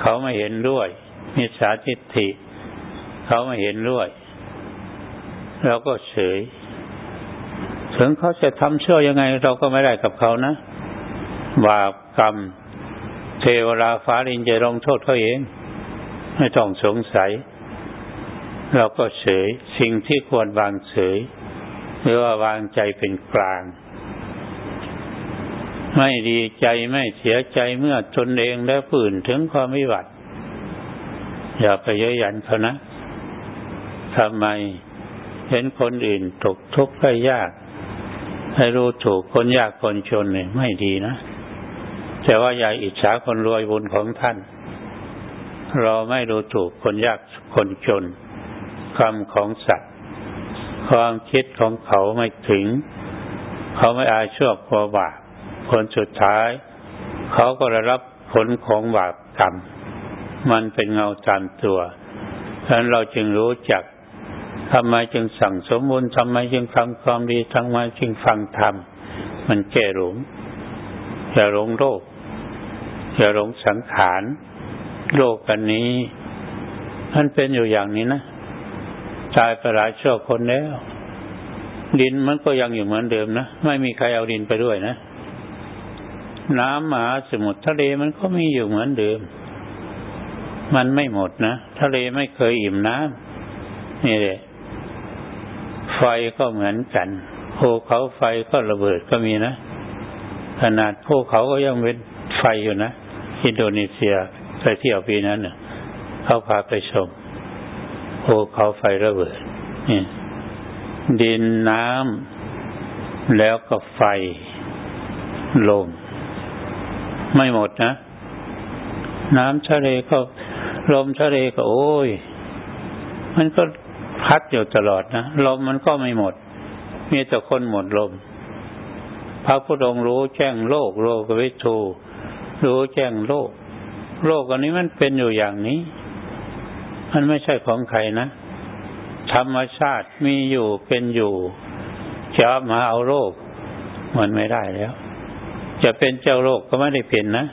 เขาไม่เห็นด้วยมิจฉาทิฏฐิเขาไม่เห็นด้วยเราก็เฉยถึงเขาจะทำชั่วยังไง เราก็ไม่ได้กับเขานะบาปกรรม เทวราฟ้าดินจะลงโทษเขาเอง ไม่ต้องสงสัย เราก็เฉย สิ่งที่ควรวางเฉย หรือว่าวางใจเป็นกลาง ไม่ดีใจไม่เสียใจเมื่อตนเองและผู้อื่นถึงความวิบัติ อย่าไปเยอยันเขานะทำไมเห็นคนอื่นตกทุกข์ได้ยาก ให้รู้ถูกคนยากคนจนเนี่ยไม่ดีนะ แต่ว่าอย่าอิจฉาคนรวยบุญของท่าน เราไม่รู้ถูกคนยากคนจนคำของสัตว์ ความคิดของเขาไม่ถึง เขาไม่อายชั่วกลัวบาป ผลสุดท้าย เขาก็ได้รับผลของบาปกรรม มันเป็นเงาตามตัวดังนั้นเราจึงรู้จักทำไมจึงสั่งสมบูรณ์ทำไมจึงทำความดีทำไมจึงฟังธรรม มันแก้หลงอย่าหลงโลกอย่าหลงสังขารโลกกันนี้มันเป็นอยู่อย่างนี้นะตายไปหลายชั่วคนแล้ว ดินมันก็ยังอยู่เหมือนเดิมนะ ไม่มีใครเอาดินไปด้วยนะ น้ำมหาสมุทรทะเลมันก็มีอยู่เหมือนเดิม มันไม่หมดนะทะเลไม่เคยอิ่มน้ำนี่แหละไฟก็เหมือนกันภูเขาไฟก็ระเบิดก็มีนะ ขนาดภูเขาก็ยังเป็นไฟอยู่นะอินโดนีเซียไปเที่ยวปีนั้นเน่ะเขาพาไปชมภูเขาไฟระเบิดนี่ดินน้ำแล้วก็ไฟลม ไม่หมดนะ น้ำทะเลก็ลมทะเลก็โอ้ย มันก็พัดอยู่ตลอดนะลมมันก็ไม่หมด มีแต่คนหมดลม พระพุทธองค์รู้แจ้งโลก โลกวิทูรู้แจ้งโลก โลกอันนี้มันเป็นอยู่อย่างนี้ มันไม่ใช่ของใครนะ ธรรมชาติมีอยู่เป็นอยู่จะมาเอาโลกมันไม่ได้แล้ว จะเป็นเจ้าโลกก็ไม่ได้เป็นนะ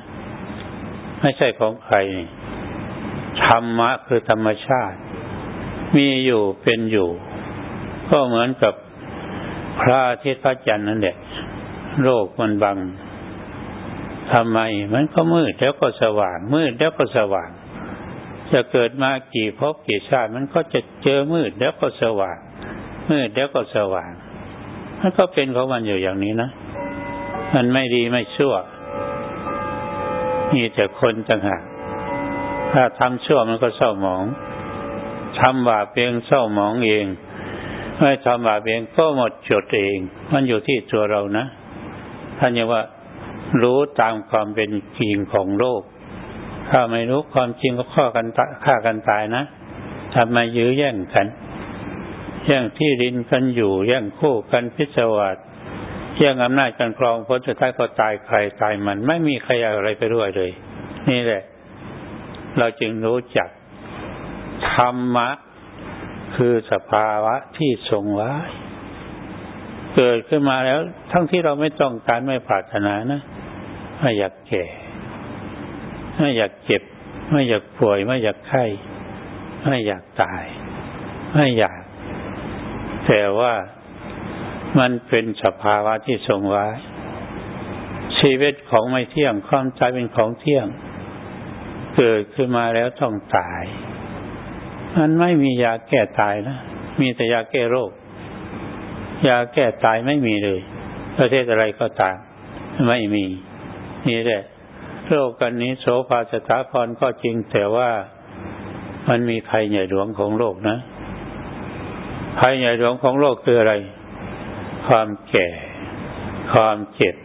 ไม่ใช่ของใครธรรมะคือธรรมชาติ มีอยู่เป็นอยู่ ก็เหมือนกับพระอาทิตย์พระจันทร์นั่นแหละโลกมันบังทำไมมันก็มืดแล้วก็สว่าง มืดแล้วก็สว่าง จะเกิดมากี่ภพกี่ชาติ มันก็จะเจอมืดแล้วก็สว่าง มืดแล้วก็สว่าง มันก็เป็นของมันอยู่อย่างนี้นะ มันไม่ดีไม่ชั่วมีแต่คนต่างหากถ้าทำชั่วมันก็เศร้าหมองทำบาปเองเศร้าหมองเองไม่ทำบาปเองก็หมดจดเอง มันอยู่ที่ตัวเรานะท่านยังว่ารู้ตามความเป็นจริงของโลก ถ้าไม่รู้ความจริงก็ข้อกันฆ่ากันตายนะทำไมยื้อแย่งกัน แย่งที่ดินกันอยู่ แย่งคู่กันพิศวาส เที่ยงอำนาจการครองผลสุดท้ายก็ตายใครตายมัน ไม่มีใครอะไรไปด้วยเลย นี่แหละ เราจึงรู้จักธรรมะ คือสภาวะที่ทรงไว้เกิดขึ้นมาแล้ว ทั้งที่เราไม่ต้องการไม่ปรารถนานะไม่อยากแก่ ไม่อยากเจ็บ ไม่อยากป่วย ไม่อยากไข้ไม่อยากตาย ไม่อยาก แต่ว่า มันเป็นสภาวะที่ทรงไว้ ชีวิตของไม่เที่ยงความตายเป็นของเที่ยง เกิดขึ้นมาแล้วต้องตาย มันไม่มียาแก้ตายนะมีแต่ยาแก้โรค ยาแก้ตายไม่มีเลย ประเทศอะไรก็ตามไม่มี นี่แหละโลกกันนี้โสภาสถาพรก็จริงแต่ว่ามันมีภัยใหญ่หลวงของโลกนะภัยใหญ่หลวงของโลกคืออะไร ความแก่ ความเจ็บ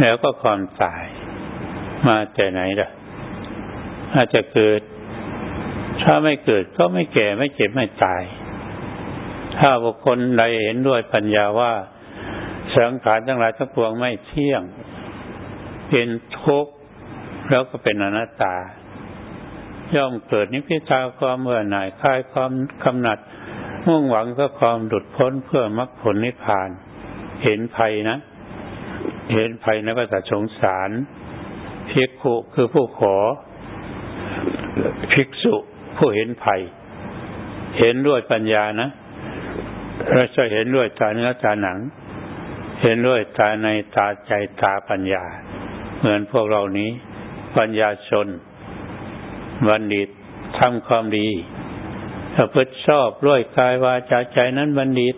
แล้วก็ความตาย มาแต่ไหนล่ะ อาจจะเกิด ถ้าไม่เกิดก็ไม่แก่ไม่เจ็บไม่ตาย ถ้าบุคคลใดเห็นด้วยปัญญาว่าสังขารทั้งหลายทั้งปวงไม่เที่ยง เป็นทุกข์แล้วก็เป็นอนัตตา ย่อมเกิดนิพพิทาความเมื่อหน่ายคลายความกำหนัด มุ่งหวังเพื่อความหลุดพ้นเพื่อมรรคผลนิพพาน เห็นภัยนะ เห็นภัยในภาษาสงสารภิกขุคือผู้ขอภิกษุผู้เห็นภัย เห็นด้วยปัญญานะเราจะเห็นด้วยตาเนื้อตาหนัง เห็นด้วยตาในตาใจตาปัญญา เหมือนพวกเรานี้ ปัญญาชน วันดิตทำความดี ถ้าพฤติชอบร้อยกายวาจาใจนั้นบัณฑิต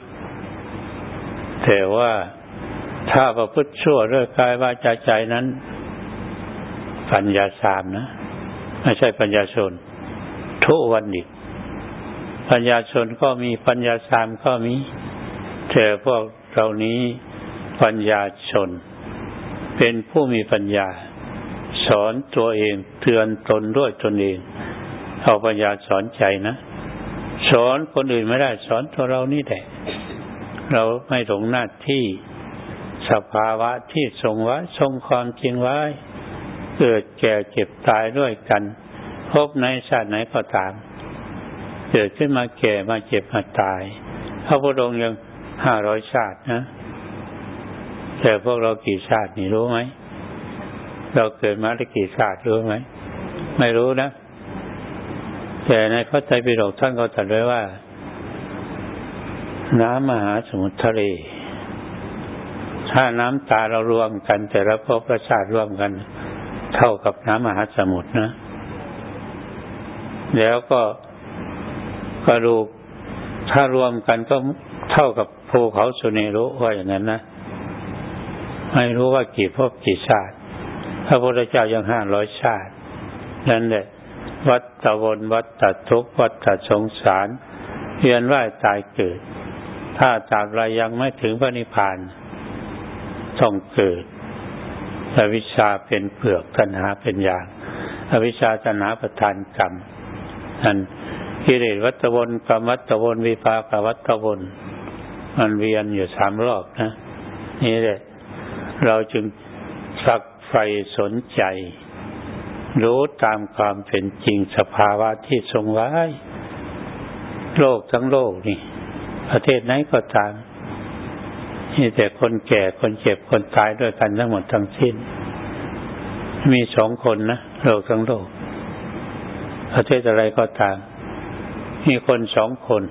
แต่ว่าถ้าประพฤติชั่วด้วยกายวาจาใจนั้น ปัญญาสามนะ ไม่ใช่ปัญญาชน ทุวันดิตปัญญาชนก็มีปัญญาสามก็มีแต่พวกเรานี้ปัญญาชน เป็นผู้มีปัญญา สอนตัวเอง เตือนตนด้วยตนเอง เอาปัญญาสอนใจนะ สอนคนอื่นไม่ได้ สอนตัวเรานี่แหละเราไม่หลงหน้าที่สภาวะที่ทรงไว้ทรงความจริงไว้ เกิดแก่เจ็บตายด้วยกัน พบในชาติไหนก็ตาม เกิดขึ้นมาแก่มาเจ็บมาตาย พระพุทธองค์ยังห้าร้อยชาตินะแต่พวกเรากี่ชาตินี่รู้ไหม เราเกิดมาได้กี่ชาติรู้ไหม ไม่รู้นะ แต่ในพระไตรปิฎกท่านก็ตรัสไว้ว่า น้ำมหาสมุทรทะเล ถ้าน้ำตาเรารวมกัน แต่ละภพประชาติรวมกัน เท่ากับน้ำมหาสมุทรนะ แล้วก็กระดูกถ้ารวมกันก็เท่ากับภูเขาสุเนรุว่าอย่างนั้นนะไม่รู้ว่ากี่ภพกี่ชาติ พระพุทธเจ้ายังห้าร้อยชาติ นั่นแหละ วัฏวนวัฏทุกวัฏสงสารเวียนว่ายตายเกิด ถ้าจากไรยังไม่ถึงพระนิพพานต้องเกิดอวิชชาเป็นเปลือกตัณหาเป็นอย่างอวิชชาตัณหาประทานกรรมนั่นกิเลสวัตวนกรรมวัตวนวิปากวัตวนมันเวียนอยู่สามรอบนะ นี่แหละ เราจึงสักไฟสนใจ รู้ตามความเป็นจริงสภาวะที่ทรงไว้ โลกทั้งโลกนี่ ประเทศไหนก็ตามนี่แต่คนแก่คนเจ็บคนตายด้วยกันทั้งหมดทั้งสิ้น มีสองคนนะโลกทั้งโลก ประเทศอะไรก็ตาม มีคนสองคน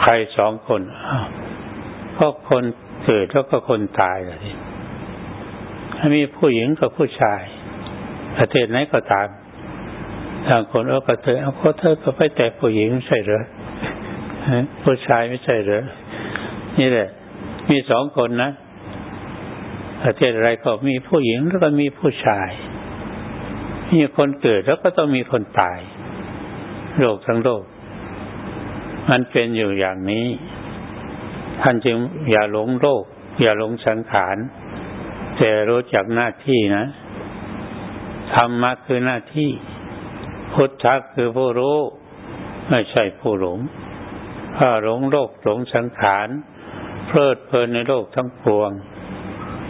ใครสองคนก็คนเกิดแล้วก็คนตายเลยมีผู้หญิงกับผู้ชาย ประเทศไหนก็ตามบางคนเอากระเทยเอาก็เธอก็ไปแต่ผู้หญิงใช่หรือผู้ชายไม่ใช่หรือนี่แหละ มีสองคนนะประเทศอะไรก็มีผู้หญิงแล้วก็มีผู้ชาย มีคนเกิดแล้วก็ต้องมีคนตายโลกทั้งโลก มันเป็นอยู่อย่างนี้ ท่านจึงอย่าหลงโลก อย่าหลงสังขารแต่รู้จักหน้าที่นะ ธรรมะคือหน้าที่ พุทธะคือผู้รู้ ไม่ใช่ผู้หลงถ้าหลงโลกหลงสังขารเพลิดเพลินในโลกทั้งปวง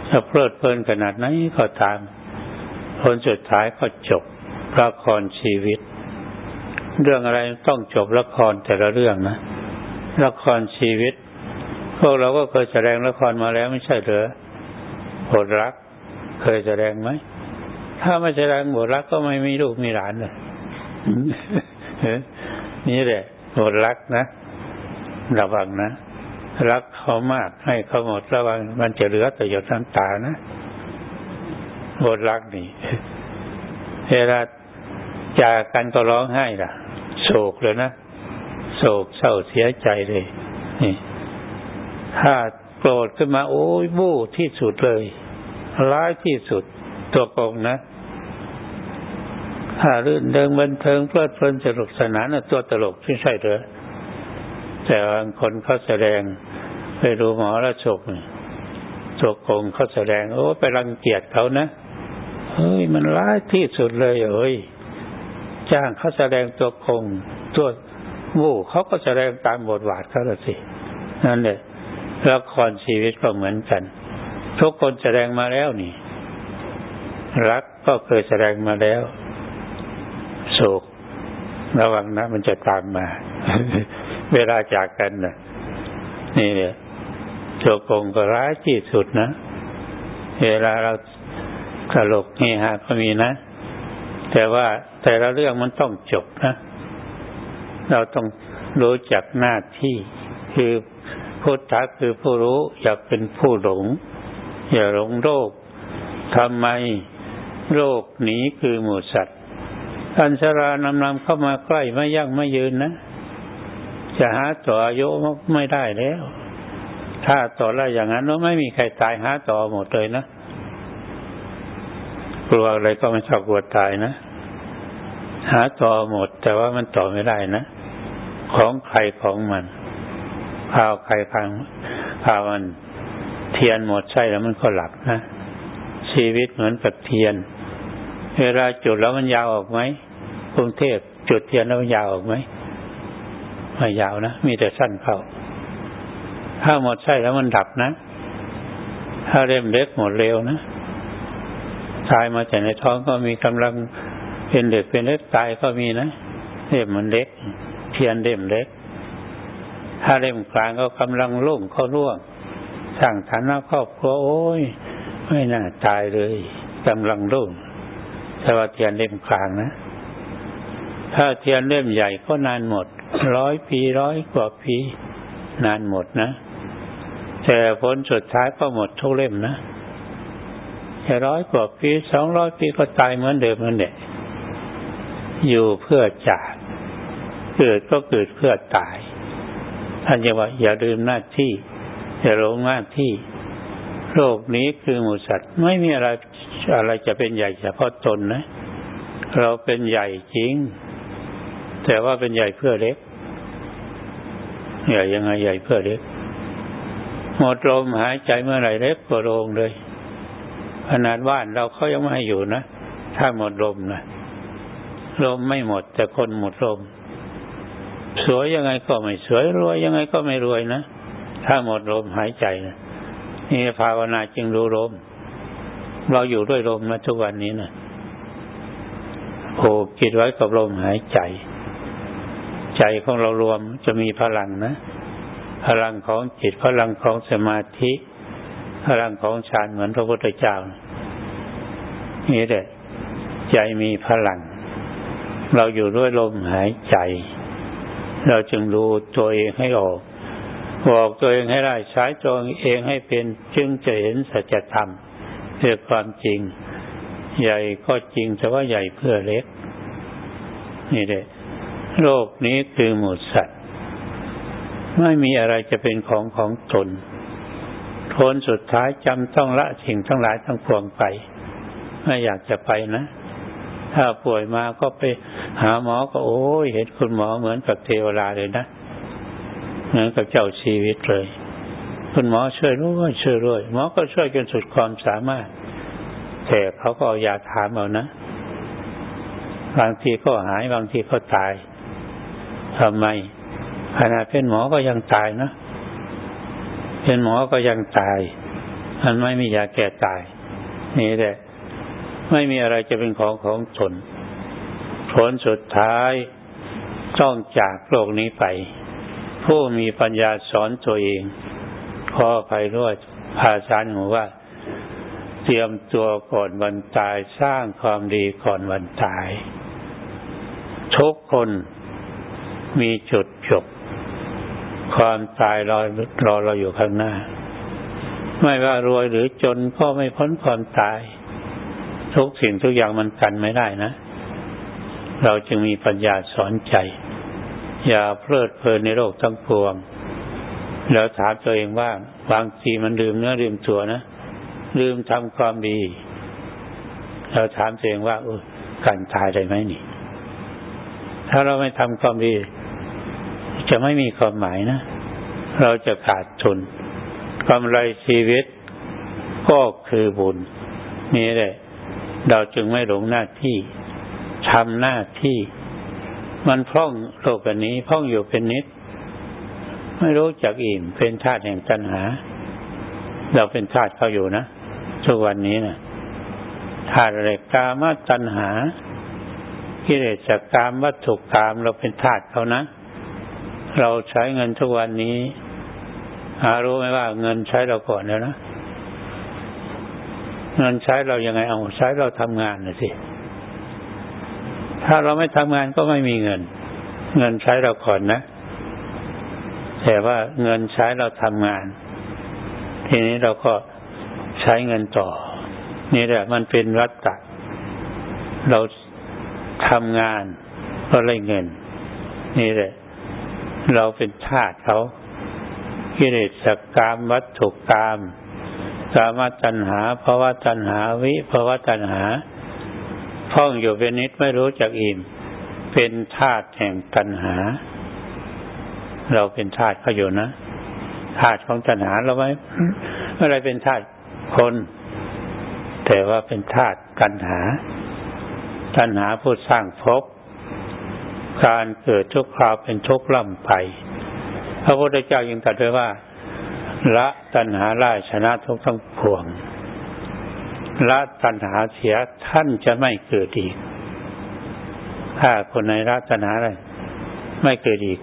จะเพลิดเพลินขนาดไหนก็ตามผลสุดท้ายก็จบละครชีวิต เรื่องอะไรต้องจบละครแต่ละเรื่องนะละครชีวิต พวกเราก็เคยแสดงละครมาแล้วไม่ใช่เหรอโหดรัก เคยแสดงไหม ถ้าไม่แสดงบทรักก็ไม่มีลูกมีหลานเลยนี่แหละบทรักนะระวังนะรักเขามากให้เขาหมดระวัง มันจะเหลือแต่หยดน้ำตานะบทรักนี่เวลาจากกันก็ร้องไห้ล่ะ โศกเลยนะโศกเศร้าเสียใจเลยนี่ถ้าโกรธขึ้นมา โอ้ยบู้ที่สุดเลย ร้ายที่สุดตัวโกงนะ ถ้ารื่นเริงบันเทิงเพลิดเพลินสนุกสนานตัวตลกที่ใช่เหรอแต่บางคนเขาแสดงไปดูหมอระชกตัวโกงเขาแสดงโอ้ไปรังเกียจเขานะเฮ้ยมันร้ายที่สุดเลยเอ้ยจ้างเขาแสดงตัวโกงตัววู้เขาก็แสดงตามบทบาทเขาละสินั่นเลยละครชีวิตก็เหมือนกัน ทุกคนแสดงมาแล้วนี่ รักก็เคยแสดงมาแล้ว โศก ระวังนะ มันจะตามมา เวลาจากกันนะนี่เนี่ยโศกงก็ร้ายที่สุดนะ เวลาเราตลกนี่ฮะก็มีนะ แต่ว่าแต่ละเรื่องมันต้องจบนะ เราต้องรู้จักหน้าที่คือพุทธะคือผู้รู้อย่าเป็นผู้หลง อย่าหลงโรคทำไมโรคหนีคือหมูสัตว อันชรานำนำเข้ามาใกล้ไม่ยั่งไม่ยืนนะ จะหาต่ออายุไม่ได้แล้ว ถ้าต่อแล้วอย่างนั้นว่าไม่มีใครตายหาต่อหมดเลยนะกลัวอะไรก็ไม่ชอบกลัวตายนะ หาต่อหมด แต่ว่ามันต่อไม่ได้นะ ของใครของมันพาวใครพังพามันเทียนหมดใช่แล้วมันก็หลับนะ ชีวิตเหมือนกับเทียน เวลาจุดแล้วมันยาวออกไหม กรุงเทพจุดเทียนแล้วยาวออกไหมไม่ยาวนะ มีแต่สั้นเข้า ถ้าหมดไส้แล้วมันดับนะ ถ้าเล่มเล็กหมดเร็วนะตายมาจากในท้องก็มีกำลังเป็นเด็กเป็นเล็กตายก็มีนะเล่มมันเล็ก เทียนเล่มเล็ก ถ้าเล่มกลางก็กำลังลุ่งเขาร่วงสร้างฐานะครอบครัวโอ้ย ไม่น่าตายเลยกำลังรุ่งแต่ว่าเทียนเล่มกลางนะ ถ้าเทียนเล่มใหญ่ก็นานหมด ร้อยปีร้อยกว่าปีนานหมดนะ แต่ผลสุดท้ายก็หมดทุกเล่มนะแค่ร้อยกว่าปีสองร้อยปีก็ตายเหมือนเดิมนั่นแหละอยู่เพื่อจากเกิดก็เกิดเพื่อตายท่านจะว่า อย่าลืมหน้าที่ อย่าหลงหน้าที่ โลกนี้คือหมูสัตว์ไม่มีอะไรอะไรจะเป็นใหญ่เฉพาะตนนะ เราเป็นใหญ่จริง แต่ว่าเป็นใหญ่เพื่อเล็ก ใหญ่ยังไงใหญ่เพื่อเล็ก หมดลมหายใจเมื่อไหร่เล็กกว่าโรงเลย ขนาดบ้านเราเขายังไม่ให้อยู่นะ ถ้าหมดลมนะ ลมไม่หมด แต่คนหมดลม สวยยังไงก็ไม่สวยรวยยังไงก็ไม่รวยนะ ถ้าหมดลมหายใจนะนี่ภาวนาจึงรู้ลม เราอยู่ด้วยลมนะทุกวันนี้นะโอ้คิดไว้กับลมหายใจ ใจของเรารวมจะมีพลังนะ พลังของจิตพลังของสมาธิ พลังของฌานเหมือนพระพุทธเจ้า นี่แหละใจมีพลัง เราอยู่ด้วยลมหายใจ เราจึงรู้ตัวเองให้ออกบอกตัวเองให้ได้ใช้ตัวเองให้เป็น จึงจะเห็นสัจธรรมเพื่อความจริง ใหญ่ก็จริงแต่ว่าใหญ่เพื่อเล็ก นี่แหละ โลกนี้คือหมดสัตว์ ไม่มีอะไรจะเป็นของของตนทนสุดท้ายจำต้องละสิ่งทั้งหลายทั้งปวงไป ไม่อยากจะไปนะ ถ้าป่วยมาก็ไปหาหมอก็โอ้ยเห็นคุณหมอเหมือนกับเทวดาเลยนะ เหมือนกับเจ้าชีวิตเลย คุณหมอช่วยด้วยช่วยด้วยหมอก็ช่วยกันสุดความสามารถ แต่เขาก็เอายาถามเอานะบางทีก็หายบางทีก็ตาย ทำไมขณะเป็นหมอก็ยังตายนะ เป็นหมอก็ยังตาย มันไม่มียาแก้ตาย นี่แหละไม่มีอะไรจะเป็นของของตนผลสุดท้ายต้องจากโลกนี้ไป ผู้มีปัญญาสอนตัวเองขอไปด้วยพาชานหัวว่า เตรียมตัวก่อนวันตายสร้างความดีก่อนวันตาย ทุกคน มีจุดจบ ความตายรอรอเราอยู่ข้างหน้า ไม่ว่ารวยหรือจนก็ไม่พ้นความตาย ทุกสิ่งทุกอย่างมันกันไม่ได้นะ เราจึงมีปัญญาสอนใจ อย่าเพลิดเพลินในโลกทั้งปวงเราถามตัวเองว่าบางทีมันลืมเนื้อลืมตัวนะลืมทำความดี เราถามตัวเองว่าเออการตายได้ไหมนี่ ถ้าเราไม่ทำความดี จะไม่มีความหมายนะ เราจะขาดทุนกำไรชีวิตก็คือบุญ นี่แหละ เราจึงไม่หลงหน้าที่ทำหน้าที่ มันพร่องโลกนี้พร่องอยู่เป็นนิด ไม่รู้จักอิ่มเป็นธาตุแห่งตัณหา เราเป็นธาตุเขาอยู่นะทุกวันนี้นะธาตุอะไรกามตัณหากิเลสจากกามวัตถุกามเราเป็นธาตุเขานะ เราใช้เงินทุกวันนี้หารู้ไหมว่าเงินใช้เราก่อนแล้วนะเงินใช้เรายังไงเอาใช้เราทำงานนะสิ ถ้าเราไม่ทำงานก็ไม่มีเงิน เงินใช้เราก่อนนะ แต่ว่าเงินใช้เราทำงาน ทีนี้เราก็ใช้เงินต่อ นี่แหละ มันเป็นวัฏฏะเราทำงานก็ได้เงิน นี่แหละ เราเป็นทาสเขากิเลสกรรมวัตถุกรรมกามตัณหาภาวะตัณหาวิภาวะตัณหาพ่องอยู่เป็นนิดไม่รู้จักอิ่ม เป็นธาตุแห่งตัณหา เราเป็นธาตุเขาอยู่นะธาตุของตัณหาเราไม่เมื่อไรเป็นธาตุคน แต่ว่าเป็นธาตุตัณหา ตัณหาผู้สร้างภพ การเกิดทุกคราวเป็นทุกล่ำไป พระพุทธเจ้ายังตรัสไว้ว่า ละตัณหาล่ชนะทุกทั้งพวง ละตัณหาเสียท่านจะไม่เกิดอีก ถ้าคนในละตัณหาอะไรไม่เกิดอีก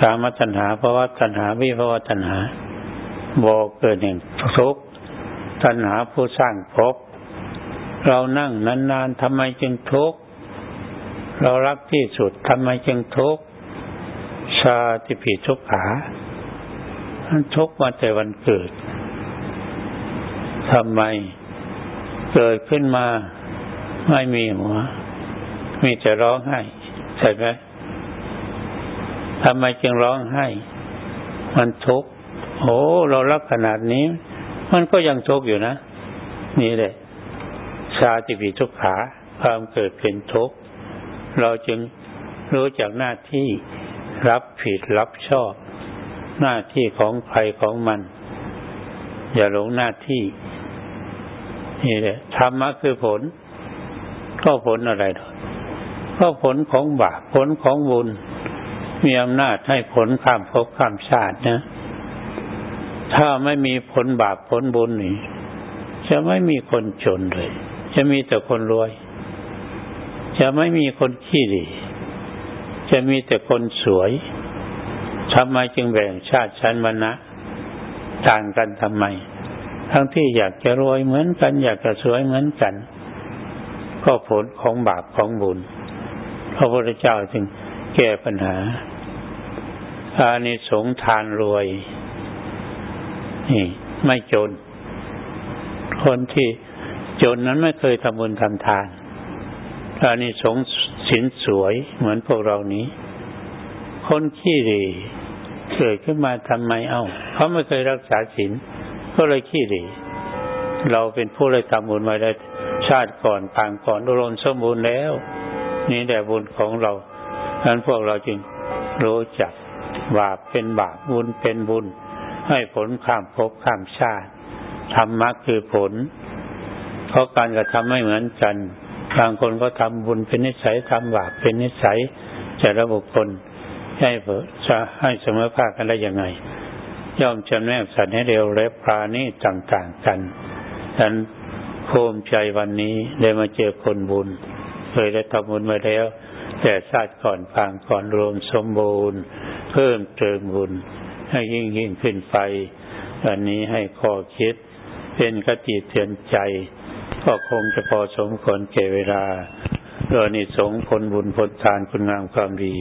กามตัณหาภาวะตัณหาวิภาวะตัณหาบอกเกิดหนึ่งทุกตัณหาผู้สร้างภพเรานั่งนานๆทำไมจึงทุกข์ เรารักที่สุดทำไมจึงทุกข์ชาติผีทุกขาทุกข์มาแต่วันเกิดทำไมเกิดขึ้นมาไม่มีหัว มีแต่ร้องไห้ใช่ไหมทำไมจึงร้องไห้ มันทุกข์โอ้เรารักขนาดนี้ มันก็ยังทุกข์อยู่นะ นี่แหละชาติปีทุกขาความเกิดเป็นทุกข์ เราจึงรู้จักหน้าที่รับผิดรับชอบ หน้าที่ของใครของมัน อย่าหลงหน้าที่นี่แหละธรรมะคือผล ก็ผลอะไรก็ผลของบาปผลของบุญ มีอำนาจให้ผลข้ามภพข้ามชาตินะ ถ้าไม่มีผลบาปผลบุญนี่จะไม่มีคนจนเลย จะมีแต่คนรวย จะไม่มีคนขี้ดี จะมีแต่คนสวยทำไมจึงแบ่งชาติชั้นวรรณะต่างกันทำไม ทั้งที่อยากจะรวยเหมือนกัน อยากจะสวยเหมือนกัน ก็ผลของบาปของบุญพระพุทธเจ้าจึงแก้ปัญหา อานิสงส์ทานรวย นี่ ไม่จน คนที่จนนั้นไม่เคยทำบุญทำทาน อานิสงส์สินสวยเหมือนพวกเรานี้ คนขี้ดีเกิดขึ้นมาทำไมเอา้าเขาไม่เคยรักษาศีลก็เลยขี้ดีเราเป็นผู้เลยทำบุญมาได้ชาติก่อนปางก่อนอุรมสมบูรณ์แล้ว นี่แต่บุญของเราดังนั้นพวกเราจึงรู้จักบาปเป็นบาปบุญเป็นบุญ ให้ผลข้ามภพข้ามชาติธรรมะคือผล เพราะการกระทำไม่เหมือนกัน บางคนก็ทำบุญเป็นนิสัยทำบาปเป็นนิสัยจะระบุคนให้เผื่อจะให้เสมอภาคกันได้ยังไง ย่อมจำแนกสัตว์ให้เร็วและปราณีต่างๆกันดังนั้นภูมิใจวันนี้ได้มาเจอคนบุญเคยได้ทำบุญมาแล้ว แต่ชาติก่อนพางก่อนรวมสมบูรณ์ เพิ่มเติมบุญ ให้ยิ่งยิ่งขึ้นไป วันนี้ให้ข้อคิดเป็นกติเตือนใจ ก็คงจะพอสมควรเก่เวลาโดยนิสงผลบุญผลทานคุณงามความดี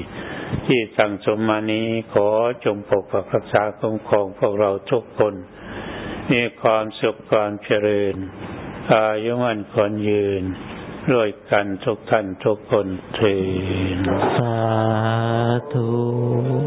ที่สั่งสมมานี้ขอจงปกปักรักษาคุ้มครองพวกเราทุกคน มีความสุขความเจริญ อายุมั่นคนยืนรวยกันทุกท่านทุกคนเถิดสาธุ